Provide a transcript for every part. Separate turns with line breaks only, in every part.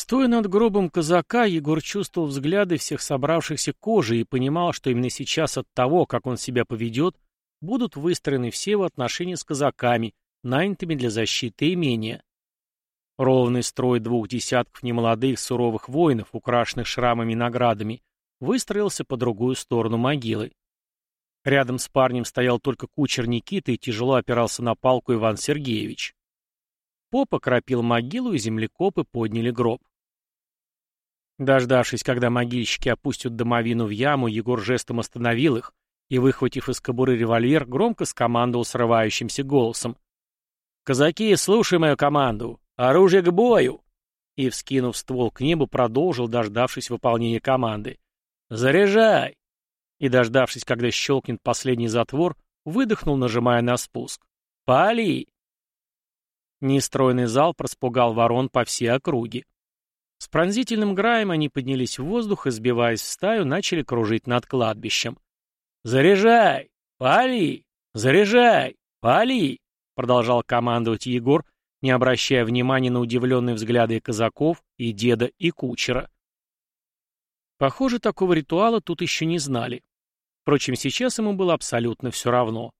Стоя над гробом казака, Егор чувствовал взгляды всех собравшихся кожи и понимал, что именно сейчас от того, как он себя поведет, будут выстроены все его отношения с казаками, нанятыми для защиты имения. Ровный строй двух десятков немолодых суровых воинов, украшенных шрамами и наградами, выстроился по другую сторону могилы. Рядом с парнем стоял только кучер Никиты и тяжело опирался на палку Иван Сергеевич. Поп окропил могилу, и землекопы подняли гроб. Дождавшись, когда могильщики опустят домовину в яму, Егор жестом остановил их и, выхватив из кобуры револьвер, громко скомандовал срывающимся голосом. «Казаки, слушай мою команду! Оружие к бою!» И, вскинув ствол к небу, продолжил, дождавшись выполнения команды. «Заряжай!» И, дождавшись, когда щелкнет последний затвор, выдохнул, нажимая на спуск. «Пали!» Нестройный зал распугал ворон по всей округе. С пронзительным граем они поднялись в воздух и, сбиваясь в стаю, начали кружить над кладбищем. «Заряжай! Пали! Заряжай! Пали!» продолжал командовать Егор, не обращая внимания на удивленные взгляды и казаков, и деда, и кучера. Похоже, такого ритуала тут еще не знали. Впрочем, сейчас ему было абсолютно все равно.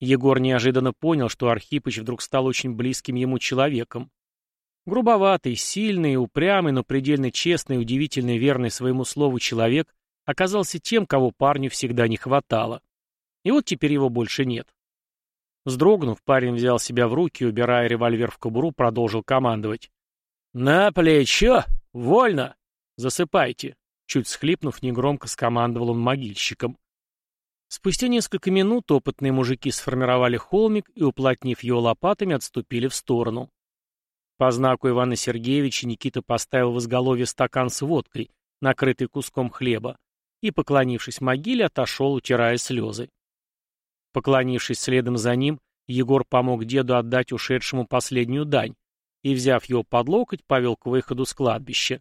Егор неожиданно понял, что Архипыч вдруг стал очень близким ему человеком. Грубоватый, сильный, упрямый, но предельно честный и удивительно верный своему слову человек оказался тем, кого парню всегда не хватало. И вот теперь его больше нет. Вздрогнув, парень взял себя в руки убирая револьвер в кобуру, продолжил командовать. «На плечо! Вольно! Засыпайте!» Чуть схлипнув, негромко скомандовал он могильщиком. Спустя несколько минут опытные мужики сформировали холмик и, уплотнив его лопатами, отступили в сторону. По знаку Ивана Сергеевича Никита поставил в изголовье стакан с водкой, накрытый куском хлеба, и, поклонившись могиле, отошел, утирая слезы. Поклонившись следом за ним, Егор помог деду отдать ушедшему последнюю дань и, взяв его под локоть, повел к выходу с кладбища.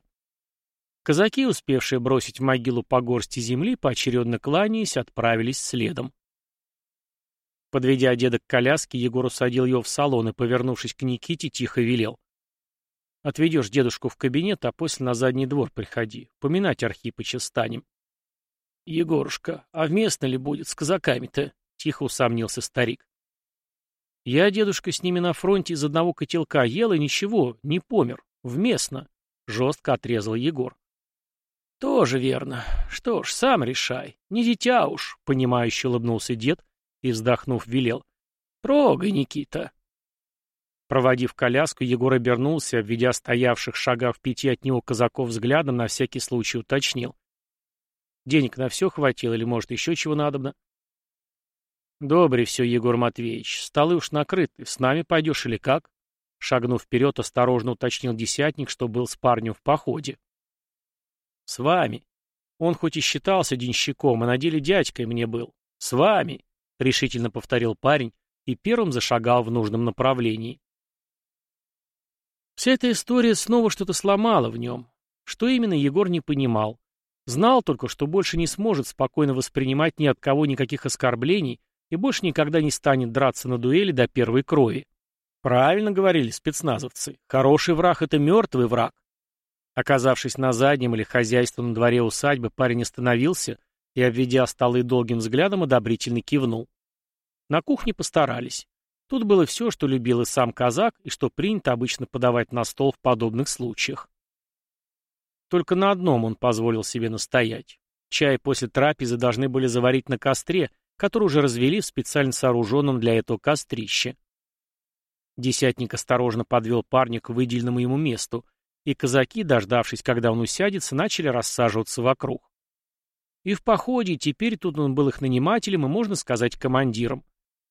Казаки, успевшие бросить в могилу по горсти земли, поочередно кланяясь, отправились следом. Подведя деда к коляске, Егор усадил его в салон и, повернувшись к Никите, тихо велел. «Отведешь дедушку в кабинет, а после на задний двор приходи. Поминать Архипыча станем». «Егорушка, а вместно ли будет с казаками-то?» — тихо усомнился старик. «Я, дедушка, с ними на фронте из одного котелка ел и ничего, не помер. Вместно», — жестко отрезал Егор. «Тоже верно. Что ж, сам решай. Не дитя уж», — понимающе улыбнулся дед и, вздохнув, велел. «Трогай, Никита». Проводив коляску, Егор обернулся, обведя стоявших шагах в пяти от него казаков взглядом, на всякий случай уточнил. «Денег на все хватило или, может, еще чего надобно?» «Добре все, Егор Матвеевич. Столы уж накрыты. С нами пойдешь или как?» Шагнув вперед, осторожно уточнил десятник, что был с парнем в походе. «С вами. Он хоть и считался денщиком, а на деле дядькой мне был. С вами!» — решительно повторил парень и первым зашагал в нужном направлении. Вся эта история снова что-то сломала в нем. Что именно, Егор не понимал. Знал только, что больше не сможет спокойно воспринимать ни от кого никаких оскорблений и больше никогда не станет драться на дуэли до первой крови. Правильно говорили спецназовцы. Хороший враг — это мертвый враг. Оказавшись на заднем или хозяйственном дворе усадьбы, парень остановился и, обведя столы долгим взглядом, одобрительно кивнул. На кухне постарались. Тут было все, что любил и сам казак, и что принято обычно подавать на стол в подобных случаях. Только на одном он позволил себе настоять. Чай после трапезы должны были заварить на костре, который уже развели в специально сооруженном для этого кострище. Десятник осторожно подвел парня к выделенному ему месту, и казаки, дождавшись, когда он усядется, начали рассаживаться вокруг. И в походе теперь тут он был их нанимателем и, можно сказать, командиром,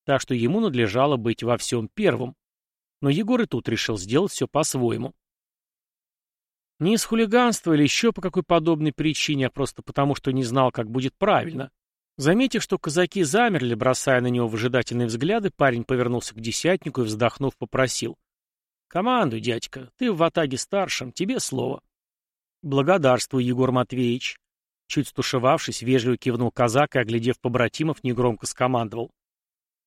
так что ему надлежало быть во всем первым. Но Егор и тут решил сделать все по-своему. Не из хулиганства или еще по какой подобной причине, а просто потому, что не знал, как будет правильно. Заметив, что казаки замерли, бросая на него выжидательные взгляды, парень повернулся к десятнику и, вздохнув, попросил. «Командуй, дядька, ты в ватаге старшим, тебе слово». «Благодарствуй, Егор Матвеевич». Чуть стушевавшись, вежливо кивнул казак и, оглядев побратимов, негромко скомандовал.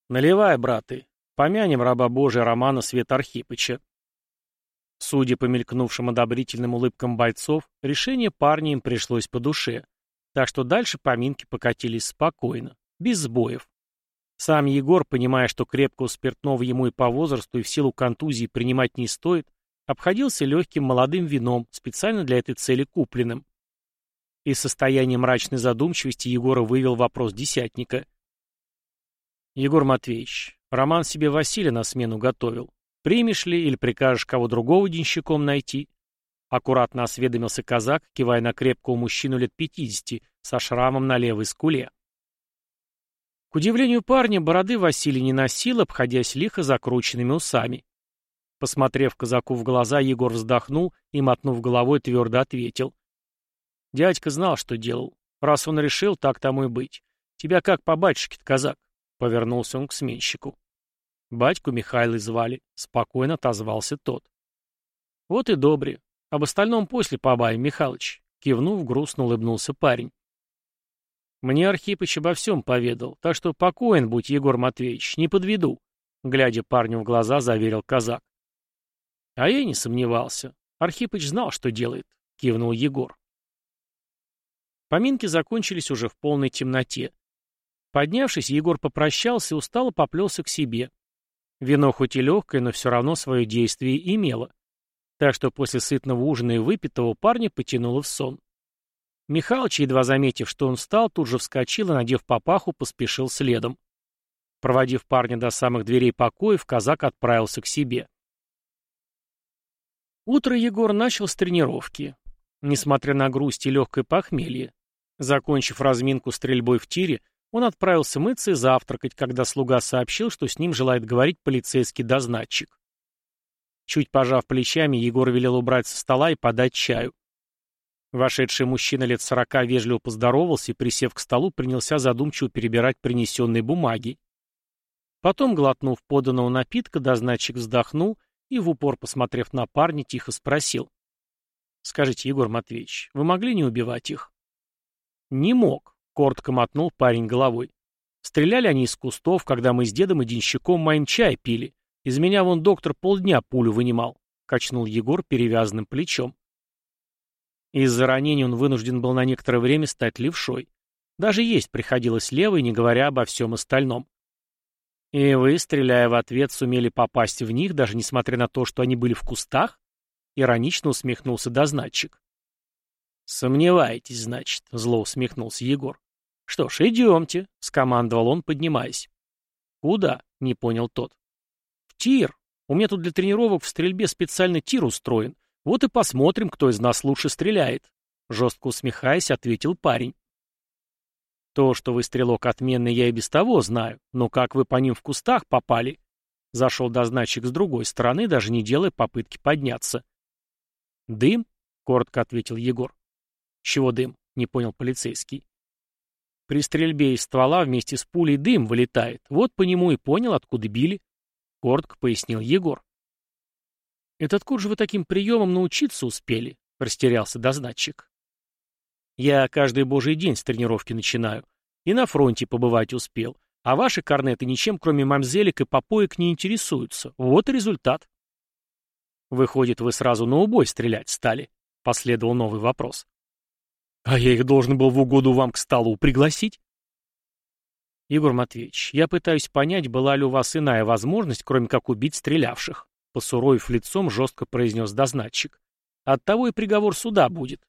«Наливай, браты, помянем раба Божия Романа Света Архипыча». Судя по мелькнувшим одобрительным улыбкам бойцов, решение парня им пришлось по душе, так что дальше поминки покатились спокойно, без сбоев. Сам Егор, понимая, что крепкого спиртного ему и по возрасту, и в силу контузии принимать не стоит, обходился легким молодым вином, специально для этой цели купленным. Из состояния мрачной задумчивости Егора вывел вопрос десятника. «Егор Матвеевич, Роман себе Василия на смену готовил. Примешь ли или прикажешь кого другого денщиком найти?» Аккуратно осведомился казак, кивая на крепкого мужчину лет пятидесяти, со шрамом на левой скуле. К удивлению парня, бороды Василий не носил, обходясь лихо закрученными усами. Посмотрев казаку в глаза, Егор вздохнул и, мотнув головой, твердо ответил. Дядька знал, что делал. Раз он решил, так тому и быть. Тебя как по батюшке-то, казак? Повернулся он к сменщику. Батьку Михайлой звали. Спокойно отозвался тот. Вот и добре. Об остальном после побаем, Михалыч. Кивнув, грустно улыбнулся парень. Мне Архипыч обо всем поведал, так что покоен будь, Егор Матвеевич, не подведу. Глядя парню в глаза, заверил казак. А я не сомневался. Архипыч знал, что делает, кивнул Егор. Поминки закончились уже в полной темноте. Поднявшись, Егор попрощался и устало поплелся к себе. Вино хоть и легкое, но все равно свое действие имело. Так что после сытного ужина и выпитого парня потянуло в сон. Михалыч, едва заметив, что он встал, тут же вскочил и, надев папаху, поспешил следом. Проводив парня до самых дверей покоев, казак отправился к себе. Утро Егор начал с тренировки. Несмотря на грусть и легкое похмелье. Закончив разминку стрельбой в тире, он отправился мыться и завтракать, когда слуга сообщил, что с ним желает говорить полицейский дознатчик. Чуть пожав плечами, Егор велел убрать со стола и подать чаю. Вошедший мужчина лет сорока вежливо поздоровался и, присев к столу, принялся задумчиво перебирать принесенные бумаги. Потом, глотнув поданного напитка, дознатчик вздохнул и, в упор посмотрев на парня, тихо спросил. «Скажите, Егор Матвеевич, вы могли не убивать их?» «Не мог», — коротко мотнул парень головой. «Стреляли они из кустов, когда мы с дедом и денщиком моим чай пили. Из меня вон доктор полдня пулю вынимал», — качнул Егор перевязанным плечом. Из-за ранения он вынужден был на некоторое время стать левшой. Даже есть приходилось левой, не говоря обо всем остальном. «И вы, стреляя в ответ, сумели попасть в них, даже несмотря на то, что они были в кустах?» Иронично усмехнулся дознатчик. «Сомневаетесь, значит», — зло усмехнулся Егор. «Что ж, идемте», — скомандовал он, поднимаясь. «Куда?» — не понял тот. «В тир. У меня тут для тренировок в стрельбе специальный тир устроен. Вот и посмотрим, кто из нас лучше стреляет», — жестко усмехаясь, ответил парень. То, что вы стрелок отменный, я и без того знаю, но как вы по ним в кустах попали? Зашел дознатчик с другой стороны, даже не делая попытки подняться. Дым? Коротко ответил Егор. Чего дым? Не понял полицейский. При стрельбе из ствола вместе с пулей дым вылетает. Вот по нему и понял, откуда били. Коротко пояснил Егор. «Это откуда же вы таким приемом научиться успели?» — растерялся дознатчик. Я каждый божий день с тренировки начинаю. И на фронте побывать успел. А ваши корнеты ничем, кроме мамзелек и попоек, не интересуются. Вот и результат. Выходит, вы сразу на убой стрелять стали? Последовал новый вопрос. А я их должен был в угоду вам к столу пригласить? Егор Матвеевич, я пытаюсь понять, была ли у вас иная возможность, кроме как убить стрелявших. Посуровив лицом, жестко произнес дознатчик. Оттого и приговор суда будет.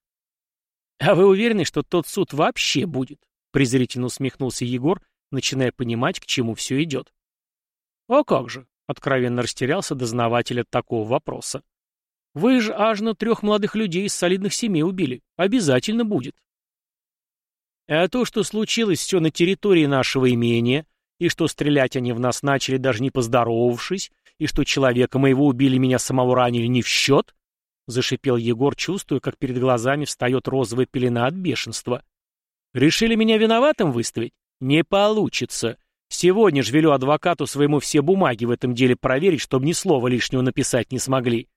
«А вы уверены, что тот суд вообще будет?» презрительно усмехнулся Егор, начиная понимать, к чему все идет. «А как же?» — откровенно растерялся дознаватель от такого вопроса. «Вы же аж на трех молодых людей из солидных семей убили. Обязательно будет». «А то, что случилось все на территории нашего имения, и что стрелять они в нас начали, даже не поздоровавшись, и что человека моего убили, меня самого ранили не в счет?» — зашипел Егор, чувствуя, как перед глазами встает розовая пелена от бешенства. «Решили меня виноватым выставить? Не получится. Сегодня же велю адвокату своему все бумаги в этом деле проверить, чтобы ни слова лишнего написать не смогли».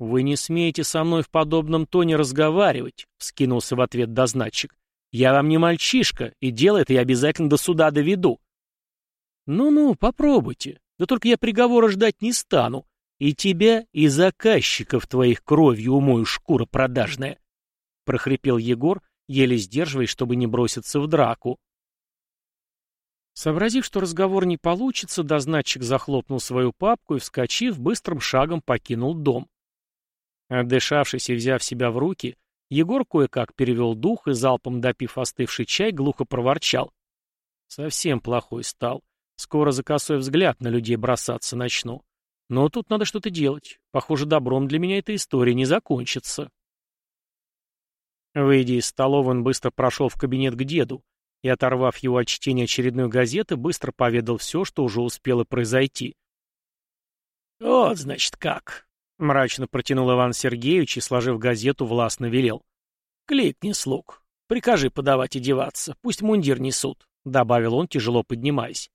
«Вы не смеете со мной в подобном тоне разговаривать», — вскинулся в ответ дознатчик. «Я вам не мальчишка, и дело это я обязательно до суда доведу». «Ну-ну, попробуйте. Да только я приговора ждать не стану. И тебя, и заказчиков твоих кровью умою, шкура продажная!» — прохрипел Егор, еле сдерживаясь, чтобы не броситься в драку. Сообразив, что разговор не получится, дознатчик захлопнул свою папку и, вскочив, быстрым шагом покинул дом. Отдышавшись и взяв себя в руки, Егор кое-как перевел дух и, залпом допив остывший чай, глухо проворчал. Совсем плохой стал. Скоро за косой взгляд на людей бросаться начну. Но тут надо что-то делать. Похоже, добром для меня эта история не закончится. Выйдя из столовой, он быстро прошел в кабинет к деду и, оторвав его от чтения очередной газеты, быстро поведал все, что уже успело произойти. «Вот, значит, как!» — мрачно протянул Иван Сергеевич и, сложив газету, властно велел. «Кликни, слуг. Прикажи подавать и деваться. Пусть мундир несут», — добавил он, тяжело поднимаясь.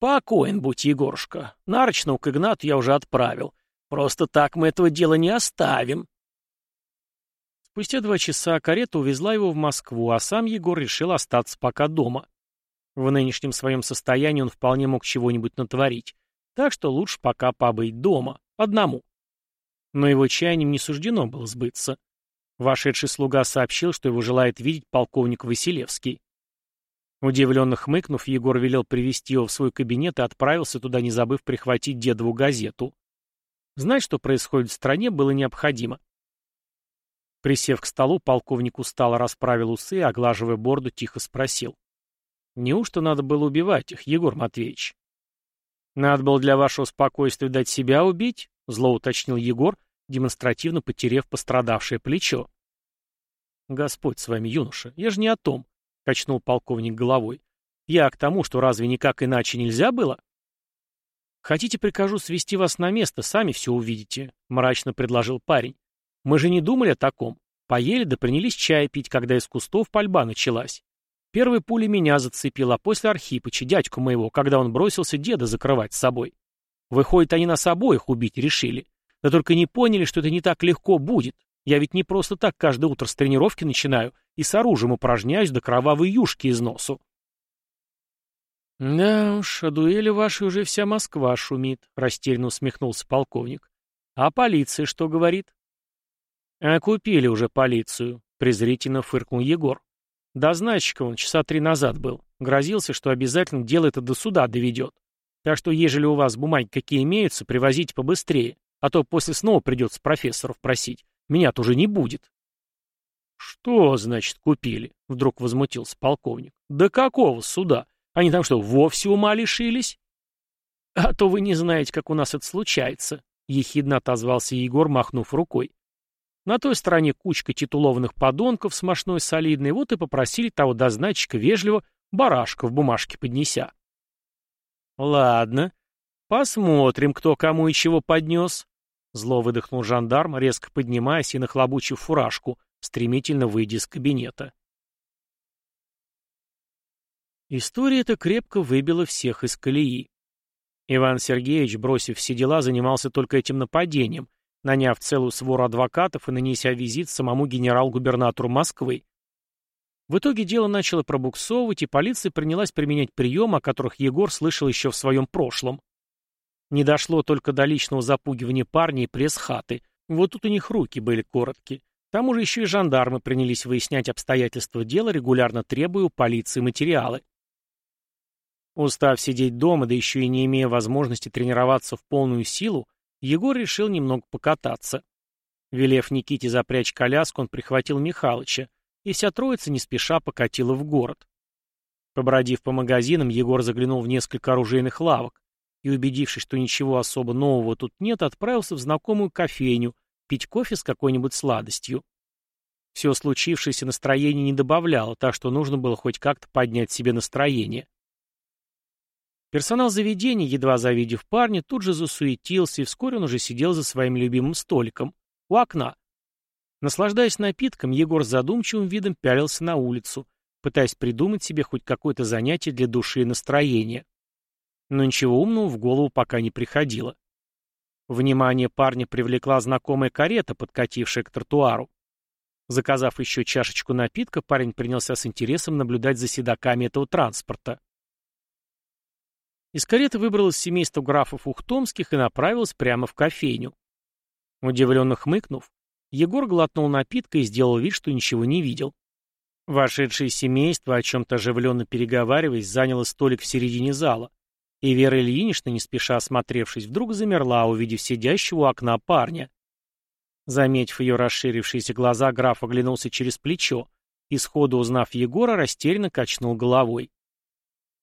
«Покоен будь, Егорушка. Нарочного к Игнату я уже отправил. Просто так мы этого дела не оставим». Спустя два часа карета увезла его в Москву, а сам Егор решил остаться пока дома. В нынешнем своем состоянии он вполне мог чего-нибудь натворить, так что лучше пока побыть дома, одному. Но его чаянием не суждено было сбыться. Вошедший слуга сообщил, что его желает видеть полковник Василевский. Удивленно хмыкнув, Егор велел привести его в свой кабинет и отправился туда, не забыв прихватить дедову газету. Знать, что происходит в стране, было необходимо. Присев к столу, полковник устало расправил усы оглаживая борду, тихо спросил. «Неужто надо было убивать их, Егор Матвеевич?» «Надо было для вашего спокойствия дать себя убить?» — зло уточнил Егор, демонстративно потерев пострадавшее плечо. «Господь с вами, юноша, я же не о том. — качнул полковник головой. «Я к тому, что разве никак иначе нельзя было?» «Хотите, прикажу свести вас на место, сами все увидите», — мрачно предложил парень. «Мы же не думали о таком. Поели да принялись чай пить, когда из кустов пальба началась. Первой пуля меня зацепила, после Архипыча, дядьку моего, когда он бросился деда закрывать с собой. Выходит, они нас обоих убить решили. Да только не поняли, что это не так легко будет. Я ведь не просто так каждое утро с тренировки начинаю и с оружием упражняюсь до кровавой юшки из носу. «Да уж, о дуэли вашей уже вся Москва шумит», — растерянно усмехнулся полковник. «А полиция что говорит?» «А купили уже полицию», — презрительно фыркнул Егор. «Дознатчиком он часа три назад был. Грозился, что обязательно дело это до суда доведет. Так что, ежели у вас бумаги какие имеются, привозите побыстрее, а то после снова придется профессоров просить. Меня-то уже не будет». «Что, значит, купили?» — вдруг возмутился полковник. «Да какого суда? Они там что, вовсе ума лишились?» «А то вы не знаете, как у нас это случается», — ехидно отозвался Егор, махнув рукой. На той стороне кучка титулованных подонков, смешной солидный, вот и попросили того дознатчика вежливо барашка в бумажке поднеся. «Ладно, посмотрим, кто кому и чего поднес», — зло выдохнул жандарм, резко поднимаясь и нахлобучив фуражку — стремительно выйдя из кабинета. История эта крепко выбила всех из колеи. Иван Сергеевич, бросив все дела, занимался только этим нападением, наняв целую свору адвокатов и нанеся визит самому генерал-губернатору Москвы. В итоге дело начало пробуксовывать, и полиция принялась применять приемы, о которых Егор слышал еще в своем прошлом. Не дошло только до личного запугивания парня и пресс-хаты. Вот тут у них руки были короткие. К тому же еще и жандармы принялись выяснять обстоятельства дела, регулярно требуя у полиции материалы. Устав сидеть дома, да еще и не имея возможности тренироваться в полную силу, Егор решил немного покататься. Велев Никите запрячь коляску, он прихватил Михалыча, и вся троица не спеша покатила в город. Побродив по магазинам, Егор заглянул в несколько оружейных лавок и, убедившись, что ничего особо нового тут нет, отправился в знакомую кофейню, пить кофе с какой-нибудь сладостью. Все случившееся настроение не добавляло, так что нужно было хоть как-то поднять себе настроение. Персонал заведения, едва завидев парня, тут же засуетился, и вскоре он уже сидел за своим любимым столиком, у окна. Наслаждаясь напитком, Егор с задумчивым видом пялился на улицу, пытаясь придумать себе хоть какое-то занятие для души и настроения. Но ничего умного в голову пока не приходило. Внимание парня привлекла знакомая карета, подкатившая к тротуару. Заказав еще чашечку напитка, парень принялся с интересом наблюдать за седаками этого транспорта. Из кареты выбралось семейство графов Ухтомских и направилось прямо в кофейню. Удивленно хмыкнув, Егор глотнул напитка и сделал вид, что ничего не видел. Вошедшее семейство, о чем-то оживленно переговариваясь, заняло столик в середине зала, и Вера Ильинична, не спеша осмотревшись, вдруг замерла, увидев сидящего у окна парня. Заметив ее расширившиеся глаза, граф оглянулся через плечо и, сходу узнав Егора, растерянно качнул головой.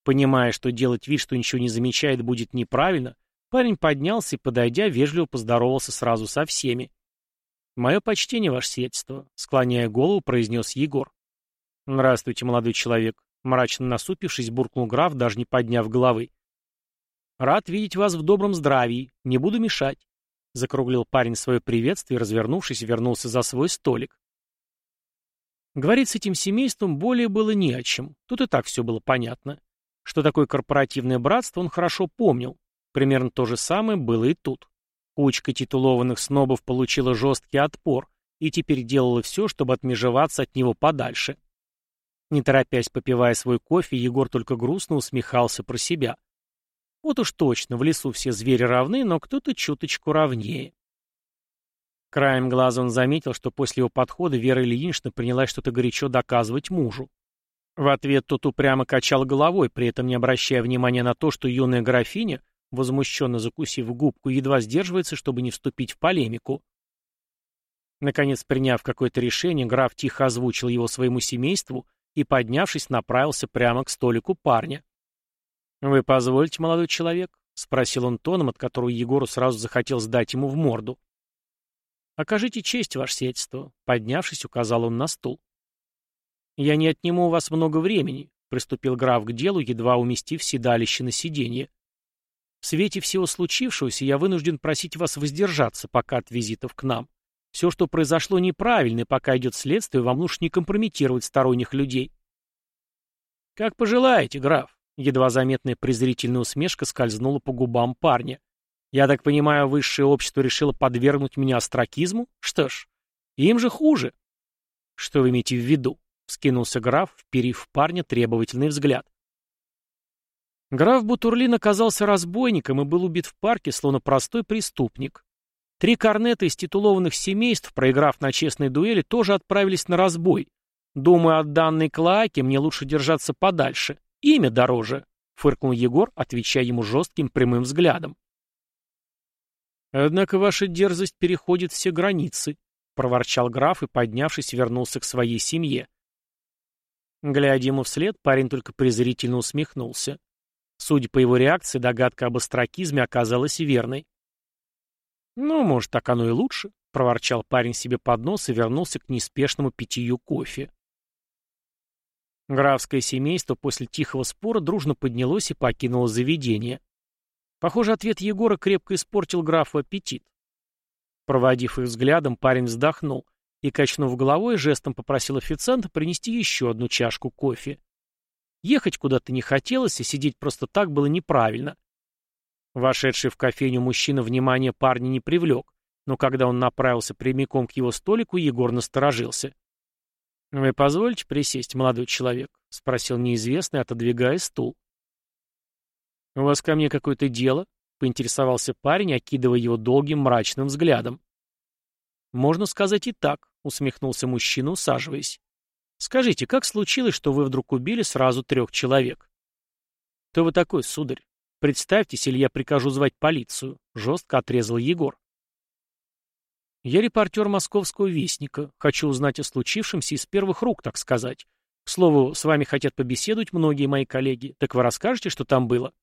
Понимая, что делать вид, что ничего не замечает, будет неправильно, парень поднялся и, подойдя, вежливо поздоровался сразу со всеми. «Мое почтение, ваше сиятельство», — склоняя голову, произнес Егор. «Здравствуйте, молодой человек», — мрачно насупившись, буркнул граф, даже не подняв головы. «Рад видеть вас в добром здравии, не буду мешать», — закруглил парень свое приветствие развернувшись, вернулся за свой столик. Говорить с этим семейством более было не о чем, тут и так все было понятно. Что такое корпоративное братство, он хорошо помнил. Примерно то же самое было и тут. Кучка титулованных снобов получила жесткий отпор и теперь делала все, чтобы отмежеваться от него подальше. Не торопясь попивая свой кофе, Егор только грустно усмехался про себя. Вот уж точно, в лесу все звери равны, но кто-то чуточку равнее. Краем глаза он заметил, что после его подхода Вера Ильинична принялась что-то горячо доказывать мужу. В ответ тот упрямо качал головой, при этом не обращая внимания на то, что юная графиня возмущенно закусив губку, едва сдерживается, чтобы не вступить в полемику. Наконец, приняв какое-то решение, граф тихо озвучил его своему семейству и, поднявшись, направился прямо к столику парня. «Вы позволите, молодой человек?» — спросил он тоном, от которого Егору сразу захотел сдать ему в морду. «Окажите честь, ваше сиятельство», — поднявшись, указал он на стул. «Я не отниму у вас много времени», — приступил граф к делу, едва уместив седалище на сиденье. В свете всего случившегося я вынужден просить вас воздержаться пока от визитов к нам. Все, что произошло, неправильно, и пока идет следствие, вам лучше не компрометировать сторонних людей. Как пожелаете, граф. Едва заметная презрительная усмешка скользнула по губам парня. Я так понимаю, высшее общество решило подвергнуть меня остракизму? Что ж, им же хуже. Что вы имеете в виду? Вскинулся граф, вперив в парня требовательный взгляд. Граф Бутурлин оказался разбойником и был убит в парке, словно простой преступник. Три корнета из титулованных семейств, проиграв на честной дуэли, тоже отправились на разбой. Думаю, от данной клоаки мне лучше держаться подальше. Имя дороже, — фыркнул Егор, отвечая ему жестким прямым взглядом. «Однако ваша дерзость переходит все границы», — проворчал граф и, поднявшись, вернулся к своей семье. Глядя ему вслед, парень только презрительно усмехнулся. Судя по его реакции, догадка об астракизме оказалась верной. «Ну, может, так оно и лучше», — проворчал парень себе под нос и вернулся к неспешному питью кофе. Графское семейство после тихого спора дружно поднялось и покинуло заведение. Похоже, ответ Егора крепко испортил графу аппетит. Проводив их взглядом, парень вздохнул и, качнув головой, жестом попросил официанта принести еще одну чашку кофе. Ехать куда-то не хотелось, и сидеть просто так было неправильно. Вошедший в кофейню мужчина внимания парня не привлек, но когда он направился прямиком к его столику, Егор насторожился. «Вы позволите присесть, молодой человек?» — спросил неизвестный, отодвигая стул. «У вас ко мне какое-то дело?» — поинтересовался парень, окидывая его долгим мрачным взглядом. «Можно сказать и так», — усмехнулся мужчина, усаживаясь. Скажите, как случилось, что вы вдруг убили сразу трех человек? Кто вы такой, сударь? Представьтесь, или я прикажу звать полицию, жестко отрезал Егор. Я репортер московского вестника. Хочу узнать о случившемся из первых рук, так сказать. К слову, с вами хотят побеседовать многие мои коллеги. Так вы расскажете, что там было?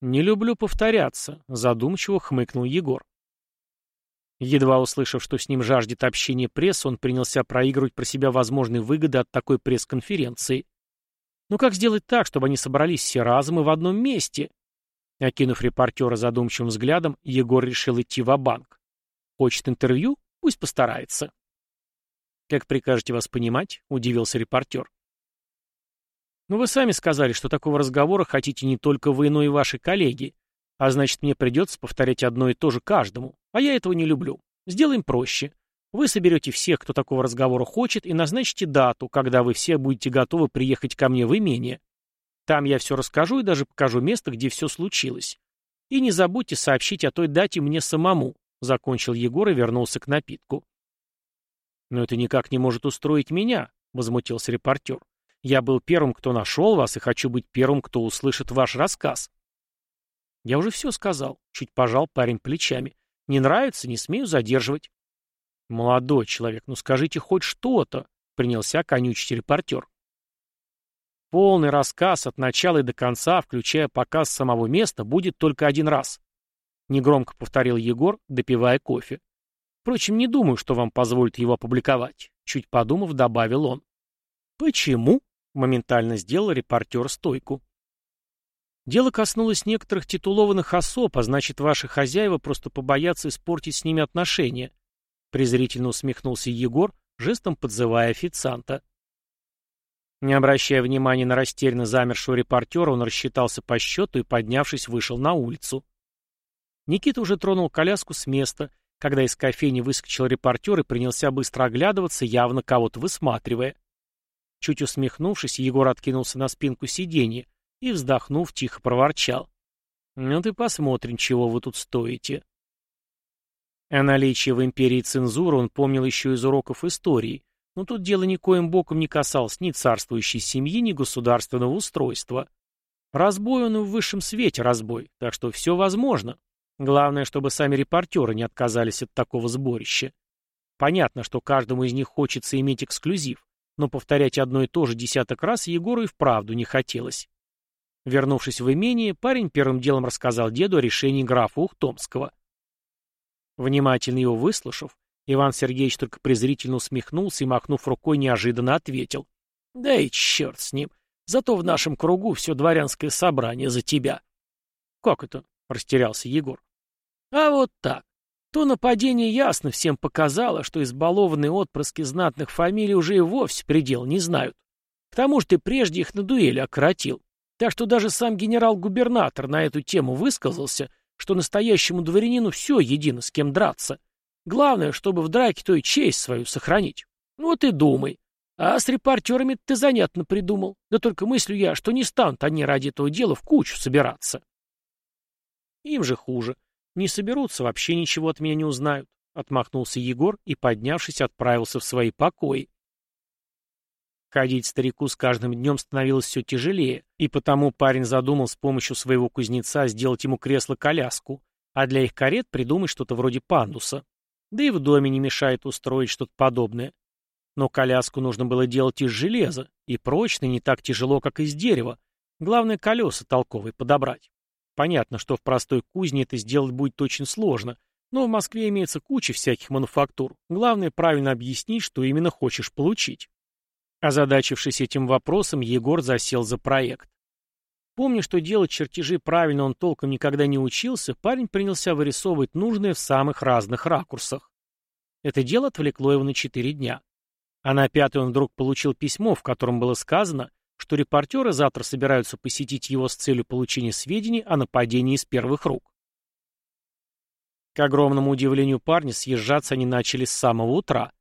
Не люблю повторяться, задумчиво хмыкнул Егор. Едва услышав, что с ним жаждет общения пресс, он принялся проигрывать про себя возможные выгоды от такой пресс-конференции. Ну как сделать так, чтобы они собрались все разом и в одном месте? Окинув репортера задумчивым взглядом, Егор решил идти в банк Хочет интервью? Пусть постарается. «Как прикажете вас понимать?» — удивился репортер. «Ну вы сами сказали, что такого разговора хотите не только вы, но и ваши коллеги. А значит, мне придется повторять одно и то же каждому. А я этого не люблю. Сделаем проще. Вы соберете всех, кто такого разговора хочет, и назначите дату, когда вы все будете готовы приехать ко мне в имение. Там я все расскажу и даже покажу место, где все случилось. И не забудьте сообщить о той дате мне самому», — закончил Егор и вернулся к напитку. «Но это никак не может устроить меня», — возмутился репортер. «Я был первым, кто нашел вас, и хочу быть первым, кто услышит ваш рассказ». «Я уже все сказал», — чуть пожал парень плечами. «Не нравится, не смею задерживать». «Молодой человек, ну скажите хоть что-то», — принялся конючить репортер. Полный рассказ от начала и до конца, включая показ самого места, будет только один раз. Негромко повторил Егор, допивая кофе. Впрочем, не думаю, что вам позволят его опубликовать. Чуть подумав, добавил он. Почему? Моментально сделал репортер стойку. Дело коснулось некоторых титулованных особ, а значит, ваши хозяева просто побоятся испортить с ними отношения. Презрительно усмехнулся Егор, жестом подзывая официанта. Не обращая внимания на растерянно замершего репортера, он рассчитался по счету и, поднявшись, вышел на улицу. Никита уже тронул коляску с места, когда из кофейни выскочил репортер и принялся быстро оглядываться, явно кого-то высматривая. Чуть усмехнувшись, Егор откинулся на спинку сиденья и, вздохнув, тихо проворчал. «Ну ты посмотрим, чего вы тут стоите». О наличии в империи цензуры он помнил еще из уроков истории, но тут дело никоим боком не касалось ни царствующей семьи, ни государственного устройства. Разбой он и в высшем свете разбой, так что все возможно. Главное, чтобы сами репортеры не отказались от такого сборища. Понятно, что каждому из них хочется иметь эксклюзив, но повторять одно и то же десяток раз Егору и вправду не хотелось. Вернувшись в имение, парень первым делом рассказал деду о решении графа Ухтомского. Внимательно его выслушав, Иван Сергеевич только презрительно усмехнулся и, махнув рукой, неожиданно ответил. «Да и черт с ним. Зато в нашем кругу все дворянское собрание за тебя». «Как это?» — растерялся Егор. «А вот так. То нападение ясно всем показало, что избалованные отпрыски знатных фамилий уже и вовсе предел не знают. К тому же ты прежде их на дуэли окоротил. Так что даже сам генерал-губернатор на эту тему высказался, что настоящему дворянину все едино, с кем драться. Главное, чтобы в драке той честь свою сохранить. Вот и думай. А с репортерами ты занятно придумал. Да только мыслю я, что не станут они ради этого дела в кучу собираться. Им же хуже. Не соберутся, вообще ничего от меня не узнают. Отмахнулся Егор и, поднявшись, отправился в свои покои. Ходить старику с каждым днем становилось все тяжелее, и потому парень задумал с помощью своего кузнеца сделать ему кресло-коляску, а для их карет придумать что-то вроде пандуса. Да и в доме не мешает устроить что-то подобное. Но коляску нужно было делать из железа, и прочно не так тяжело, как из дерева. Главное, колеса толковые подобрать. Понятно, что в простой кузне это сделать будет очень сложно, но в Москве имеется куча всяких мануфактур. Главное, правильно объяснить, что именно хочешь получить. Озадачившись этим вопросом, Егор засел за проект. Помня, что делать чертежи правильно он толком никогда не учился, парень принялся вырисовывать нужное в самых разных ракурсах. Это дело отвлекло его на четыре дня. А на пятый он вдруг получил письмо, в котором было сказано, что репортеры завтра собираются посетить его с целью получения сведений о нападении из первых рук. К огромному удивлению парня, съезжаться они начали с самого утра.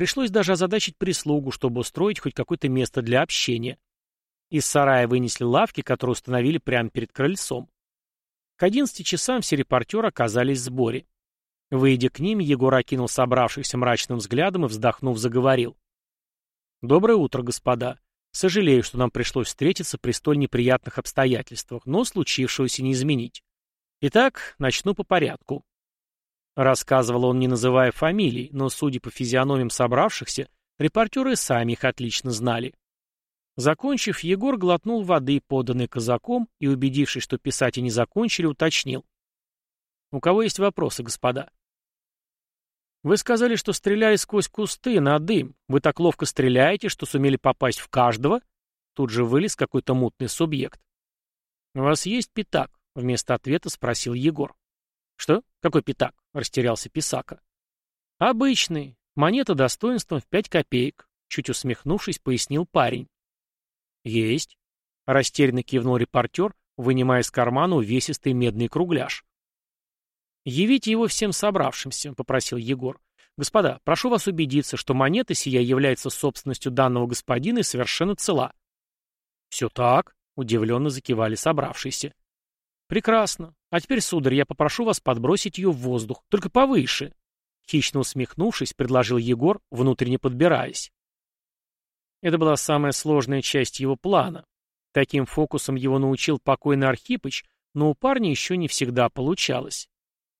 Пришлось даже озадачить прислугу, чтобы устроить хоть какое-то место для общения. Из сарая вынесли лавки, которые установили прямо перед крыльцом. К одиннадцати часам все репортеры оказались в сборе. Выйдя к ним, Егор окинул собравшихся мрачным взглядом и, вздохнув, заговорил. «Доброе утро, господа. Сожалею, что нам пришлось встретиться при столь неприятных обстоятельствах, но случившегося не изменить. Итак, начну по порядку». Рассказывал он, не называя фамилий, но, судя по физиономиям собравшихся, репортеры сами их отлично знали. Закончив, Егор глотнул воды, поданной казаком, и, убедившись, что писать не закончили, уточнил. «У кого есть вопросы, господа?» «Вы сказали, что стреляли сквозь кусты, на дым. Вы так ловко стреляете, что сумели попасть в каждого?» Тут же вылез какой-то мутный субъект. «У вас есть пятак?» — вместо ответа спросил Егор. «Что? Какой пятак?» — растерялся Писака. «Обычный. Монета достоинством в пять копеек», — чуть усмехнувшись, пояснил парень. «Есть», — растерянно кивнул репортер, вынимая из кармана увесистый медный кругляш. «Явите его всем собравшимся», — попросил Егор. «Господа, прошу вас убедиться, что монета сия является собственностью данного господина и совершенно цела». «Все так», Удивленно закивали собравшиеся. Прекрасно. А теперь, сударь, я попрошу вас подбросить ее в воздух, только повыше. Хищно усмехнувшись, предложил Егор, внутренне подбираясь. Это была самая сложная часть его плана. Таким фокусом его научил покойный Архипыч, но у парня еще не всегда получалось.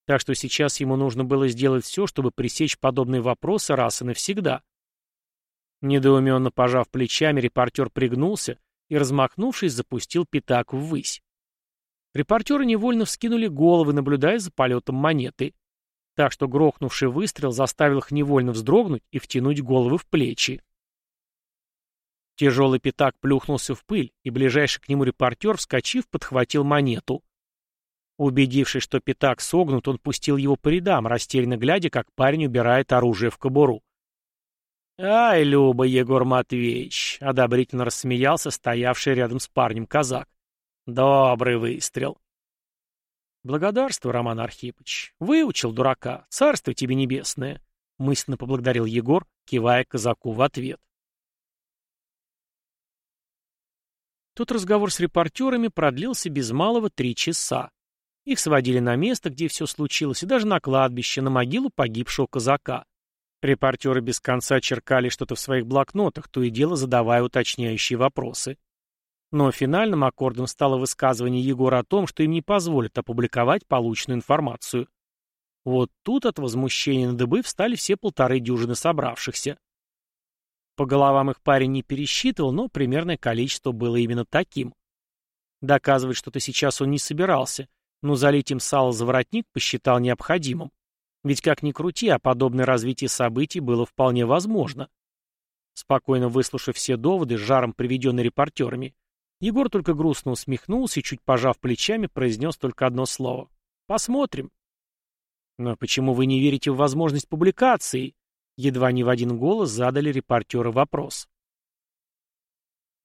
Так что сейчас ему нужно было сделать все, чтобы пресечь подобные вопросы раз и навсегда. Недоуменно пожав плечами, репортер пригнулся и, размахнувшись, запустил пятак ввысь. Репортеры невольно вскинули головы, наблюдая за полетом монеты. Так что грохнувший выстрел заставил их невольно вздрогнуть и втянуть головы в плечи. Тяжелый пятак плюхнулся в пыль, и ближайший к нему репортер, вскочив, подхватил монету. Убедившись, что пятак согнут, он пустил его по рядам, растерянно глядя, как парень убирает оружие в кобуру. «Ай, Люба, Егор Матвеевич!» — одобрительно рассмеялся стоявший рядом с парнем казак. «Добрый выстрел!» «Благодарствую, Роман Архипович. Выучил дурака. Царство тебе небесное!» — мысленно поблагодарил Егор, кивая казаку в ответ. Тут разговор с репортерами продлился без малого три часа. Их сводили на место, где все случилось, и даже на кладбище, на могилу погибшего казака. Репортеры без конца черкали что-то в своих блокнотах, то и дело задавая уточняющие вопросы. Но финальным аккордом стало высказывание Егора о том, что им не позволят опубликовать полученную информацию. Вот тут от возмущения на дыбы встали все полторы дюжины собравшихся. По головам их парень не пересчитывал, но примерное количество было именно таким. Доказывать что-то сейчас он не собирался, но залить им сало за воротник посчитал необходимым. Ведь как ни крути, а подобное развитие событий было вполне возможно. Спокойно выслушав все доводы, жаром приведенные репортерами, Егор только грустно усмехнулся и, чуть пожав плечами, произнес только одно слово. «Посмотрим». «Но почему вы не верите в возможность публикации?» Едва не в один голос задали репортеры вопрос.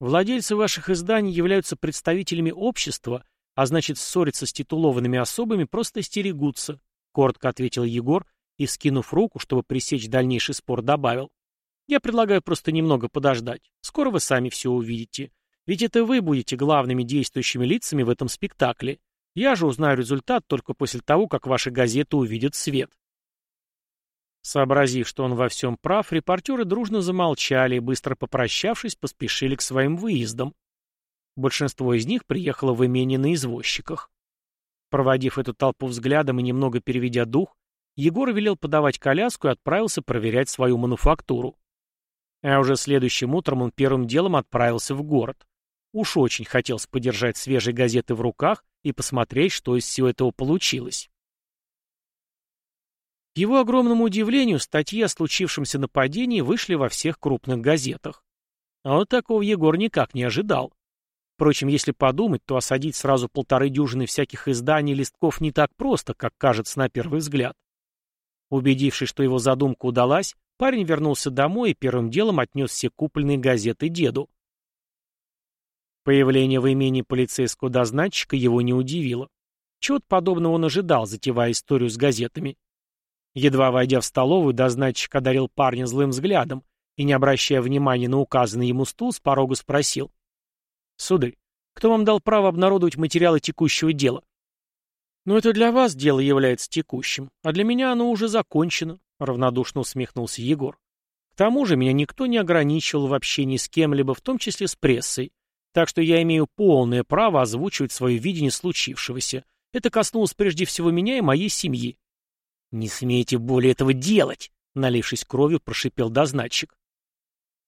Владельцы ваших изданий являются представителями общества, а значит ссориться с титулованными особами просто стерегутся, коротко ответил Егор и, скинув руку, чтобы пресечь дальнейший спор, добавил. Я предлагаю просто немного подождать. Скоро вы сами все увидите. Ведь это вы будете главными действующими лицами в этом спектакле. Я же узнаю результат только после того, как ваши газеты увидят свет. Сообразив, что он во всем прав, репортеры дружно замолчали и, быстро попрощавшись, поспешили к своим выездам. Большинство из них приехало в имение на извозчиках. Проводив эту толпу взглядом и немного переведя дух, Егор велел подавать коляску и отправился проверять свою мануфактуру. А уже следующим утром он первым делом отправился в город. Уж очень хотелось подержать свежие газеты в руках и посмотреть, что из всего этого получилось. К его огромному удивлению, статьи о случившемся нападении вышли во всех крупных газетах. А вот такого Егор никак не ожидал. Впрочем, если подумать, то осадить сразу полторы дюжины всяких изданий и листков не так просто, как кажется на первый взгляд. Убедившись, что его задумка удалась, парень вернулся домой и первым делом отнес все купленные газеты деду. Появление в имении полицейского дознатчика его не удивило. Чего-то подобного он ожидал, затевая историю с газетами. Едва войдя в столовую, дознатчик одарил парня злым взглядом и, не обращая внимания на указанный ему стул, с порога спросил. «Сударь, кто вам дал право обнародовать материалы текущего дела?» «Ну, это для вас дело является текущим, а для меня оно уже закончено», — равнодушно усмехнулся Егор. «К тому же меня никто не ограничивал в общении с кем-либо, в том числе с прессой, так что я имею полное право озвучивать свое видение случившегося. Это коснулось прежде всего меня и моей семьи. «Не смейте более этого делать!» — налившись кровью, прошипел дознатчик.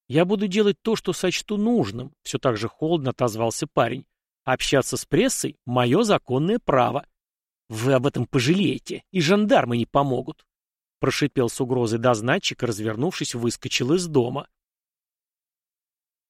«Я буду делать то, что сочту нужным», — все так же холодно отозвался парень. «Общаться с прессой — мое законное право. Вы об этом пожалеете, и жандармы не помогут», — прошипел с угрозой дознатчик, развернувшись, выскочил из дома.